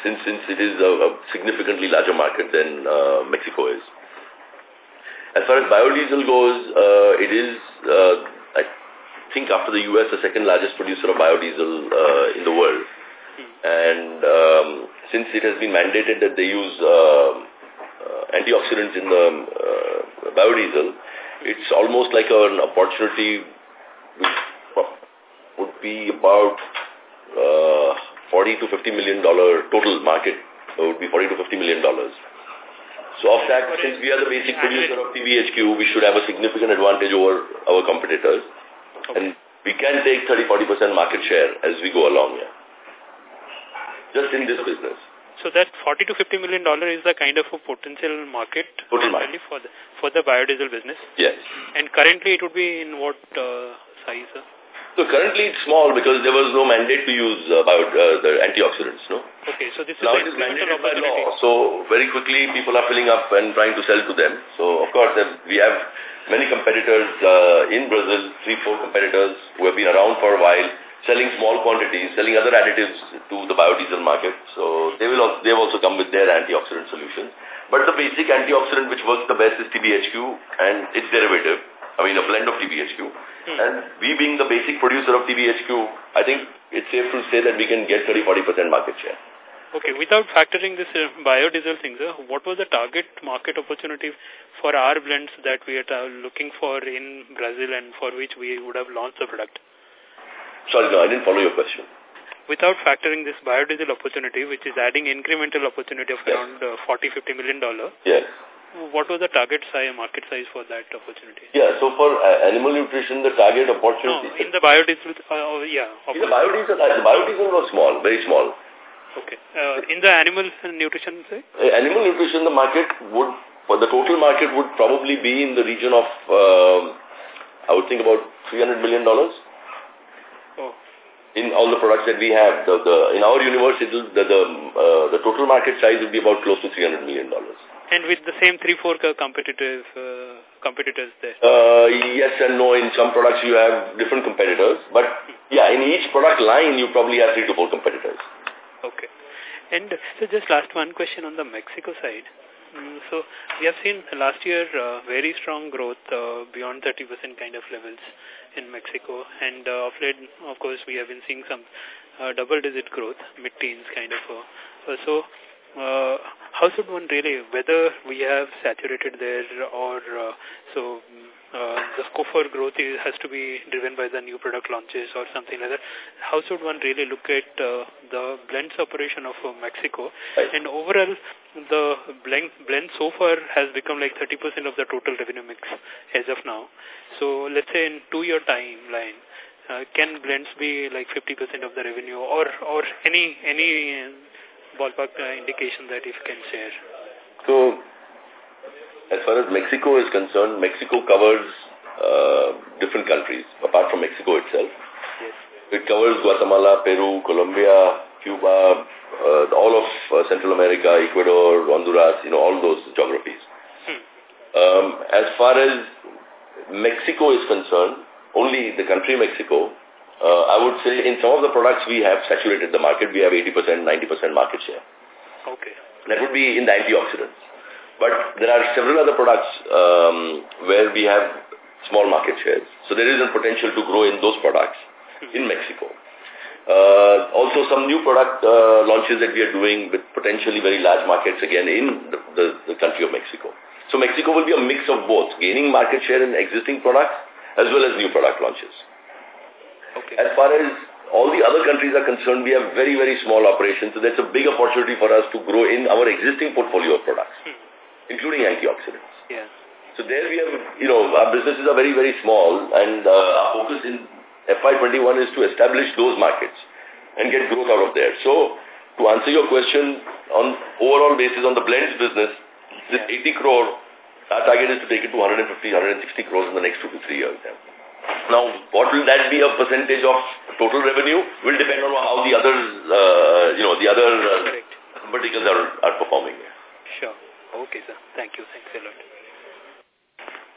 since since it is a, a significantly larger market than uh, Mexico is. as far as biodiesel goes, uh, it is, uh, I think after the U.S., the second largest producer of biodiesel uh, in the world. And um, since it has been mandated that they use uh, uh, antioxidants in the uh, biodiesel, it's almost like an opportunity which would be about uh, 40 to 50 million dollar total market. Would be 40 to 50 million dollars. So of that, since we are the basic producer of TBHQ, we should have a significant advantage over our competitors. And we can take 30-40% market share as we go along here. Just in this business. So that 40 to 50 million dollar is the kind of a potential market, Total market. for the for the biodiesel business. Yes. And currently it would be in what uh, size? sir? So currently it's small because there was no mandate to use uh, bio, uh, the antioxidants, no? Okay, so this is Now it is mandated by law. So very quickly people are filling up and trying to sell to them. So of course uh, we have many competitors uh, in Brazil, three, four competitors who have been around for a while, selling small quantities, selling other additives to the biodiesel market. So they will also, they have also come with their antioxidant solutions. But the basic antioxidant which works the best is TBHQ and its derivative. I mean, a blend of TBHQ. Hmm. And we being the basic producer of TBHQ, I think it's safe to say that we can get 30-40% market share. Okay, without factoring this uh, biodiesel thing, sir, what was the target market opportunity for our blends that we are uh, looking for in Brazil and for which we would have launched the product? Sorry, no, I didn't follow your question. Without factoring this biodiesel opportunity, which is adding incremental opportunity of Yes. around uh, 40, 50 million dollar, Yes. What was the target size, market size for that opportunity? Yeah, so for uh, animal nutrition, the target opportunity... No, opportunity... in the biodiesel, uh, oh, yeah. In the biodiesel, uh, the biodiesel was small, very small. Okay. Uh, in the animal nutrition, say? Uh, animal nutrition, the market would, for the total market would probably be in the region of, um, I would think about $300 million Oh, in all the products that we have. The, the, in our universe, it will, the, the, uh, the total market size would be about close to $300 million. and with the same three, four uh, competitive uh, competitors there. Uh, yes and no. In some products, you have different competitors. But, yeah, in each product line, you probably have three to four competitors. Okay. And so just last one question on the Mexico side. Mm, so we have seen last year uh, very strong growth uh, beyond 30% kind of levels in Mexico. And uh, of late, of course, we have been seeing some uh, double-digit growth, mid-teens kind of. Uh, uh, so uh, how should one really, whether we have saturated there or uh, so mm, uh, the scope for growth is, has to be driven by the new product launches or something like that. How should one really look at uh, the blends operation of uh, Mexico? Right. And overall, the blend, blend so far has become like 30% of the total revenue mix as of now. So let's say in two-year timeline, uh, can blends be like 50% of the revenue or, or any, any uh, ballpark uh, indication that if you can share? So, as far as Mexico is concerned, Mexico covers uh, different countries, apart from Mexico itself. Yes. It covers Guatemala, Peru, Colombia, Cuba, uh, all of uh, Central America, Ecuador, Honduras, you know, all those geographies. Hmm. Um, as far as Mexico is concerned, only the country Mexico, uh, I would say in some of the products we have saturated the market. We have 80%, 90% market share. Okay. That would be in the antioxidants. But there are several other products um, where we have small market shares. So there is a potential to grow in those products in Mexico. Uh, also some new product uh, launches that we are doing with potentially very large markets again in the, the, the country of Mexico. So Mexico will be a mix of both, gaining market share in existing products as well as new product launches. Okay. As far as all the other countries are concerned, we have very, very small operations. So that's a big opportunity for us to grow in our existing portfolio of products, Hmm. Including antioxidants. Yeah. So there we have, you know, our businesses are very, very small and uh, our focus in FY21 is to establish those markets and get growth out of there. So to answer your question on overall basis on the blends business, this 80 crore, our target is to take it to 150, 160 crores in the next two to three years. Yeah. Now, what will that be a percentage of total revenue will depend on how the other, uh, you know, the other uh, verticals are, are performing. Sure. Okay, sir. Thank you. Thanks a lot.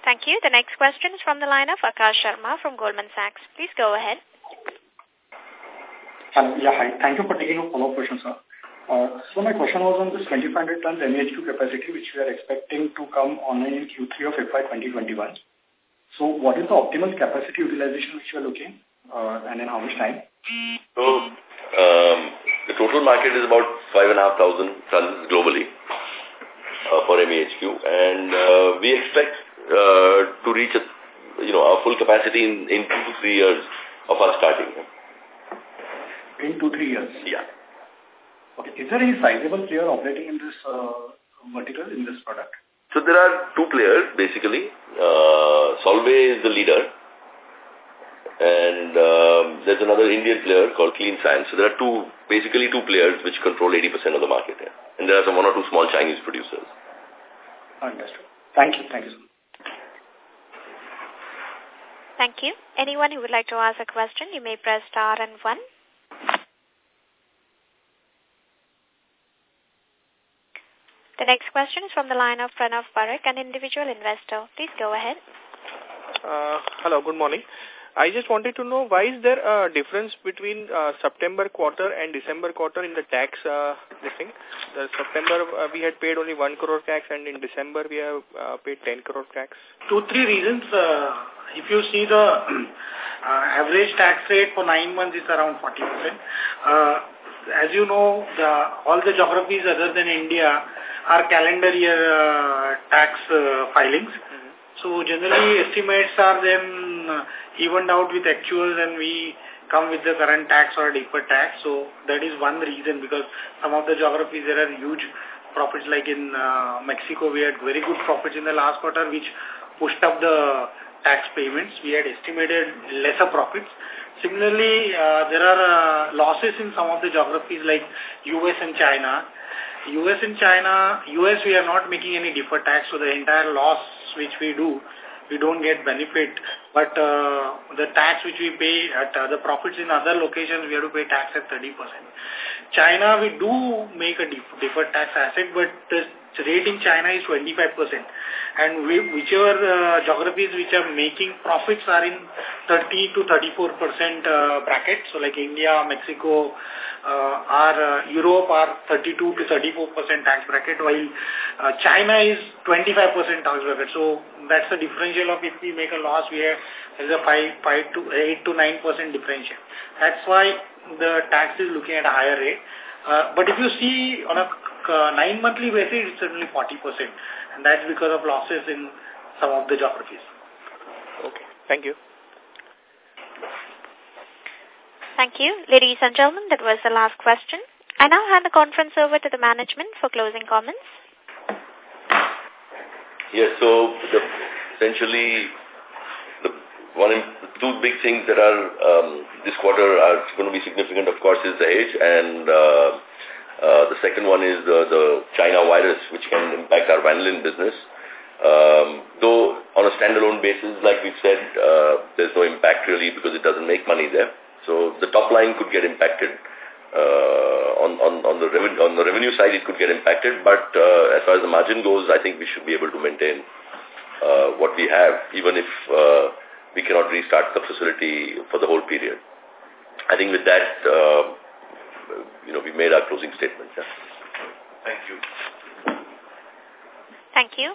Thank you. The next question is from the line of Akash Sharma from Goldman Sachs. Please go ahead. Hello. Yeah, hi. Thank you for taking a follow-up question, sir. Uh, so my question was on this 2500 tons MEHQ capacity, which we are expecting to come online in Q3 of FY 2021. So what is the optimal capacity utilization which you are looking, uh, and in how much time? So um, the total market is about 5,500 tons globally uh, for MEHQ, and uh, we expect uh, to reach a, you know, our full capacity in, in two to three years of our starting. In two, three years? Yeah. Okay. Is there any sizable player operating in this uh, vertical, in this product? So there are two players, basically. Uh, Solvay is the leader. And um, there's another Indian player called Clean Science. So there are two, basically two players which control 80% of the market. Yeah. And there are some one or two small Chinese producers. Understood. Thank you. Thank you Thank you. Anyone who would like to ask a question, you may press star and one. The next question is from the line of Pranav Parekh, an individual investor. Please go ahead. Uh, hello, good morning. I just wanted to know why is there a difference between uh, September quarter and December quarter in the tax uh, thing? The September uh, we had paid only 1 crore tax and in December we have uh, paid 10 crore tax. Two, three reasons. Uh, if you see the uh, average tax rate for nine months is around 40%. Uh, as you know, the, all the geographies other than India are calendar year uh, tax uh, filings. Mm -hmm. So generally estimates are then uh, evened out with actuals and we come with the current tax or deferred tax. So that is one reason because some of the geographies there are huge profits like in uh, Mexico we had very good profits in the last quarter which pushed up the tax payments. We had estimated lesser profits. Similarly, uh, there are uh, losses in some of the geographies like US and China US and China, US we are not making any deferred tax, so the entire loss which we do, we don't get benefit. But uh, the tax which we pay at uh, the profits in other locations, we have to pay tax at 30%. China, we do make a deferred tax asset, but the rate in China is 25%. And we, whichever uh, geographies which are making profits are in 30 to 34% uh, bracket. So like India, Mexico, uh, are uh, Europe are 32 to 34% tax bracket, while uh, China is 25% tax bracket. So that's the differential of if we make a loss, we have there's a 5, 5 to 8 to 9% differential. That's why the tax is looking at a higher rate. Uh, but if you see on a uh, nine monthly basis, it's only 40%. And that's because of losses in some of the geographies. Okay. Thank you. Thank you. Ladies and gentlemen, that was the last question. I now hand the conference over to the management for closing comments. Yes, so the, essentially the one two big things that are um, this quarter are going to be significant, of course, is Dahej, and uh, uh, the second one is the, the China virus, which can impact our vanillin business. Um, though on a standalone basis, like we've said, uh, there's no impact really because it doesn't make money there. So the top line could get impacted. Uh, on, on, on, the revenue, on the revenue side, it could get impacted, but uh, as far as the margin goes, I think we should be able to maintain uh, what we have, even if uh, we cannot restart the facility for the whole period. I think with that, uh, you know, we made our closing statement. Yeah. Thank you. Thank you.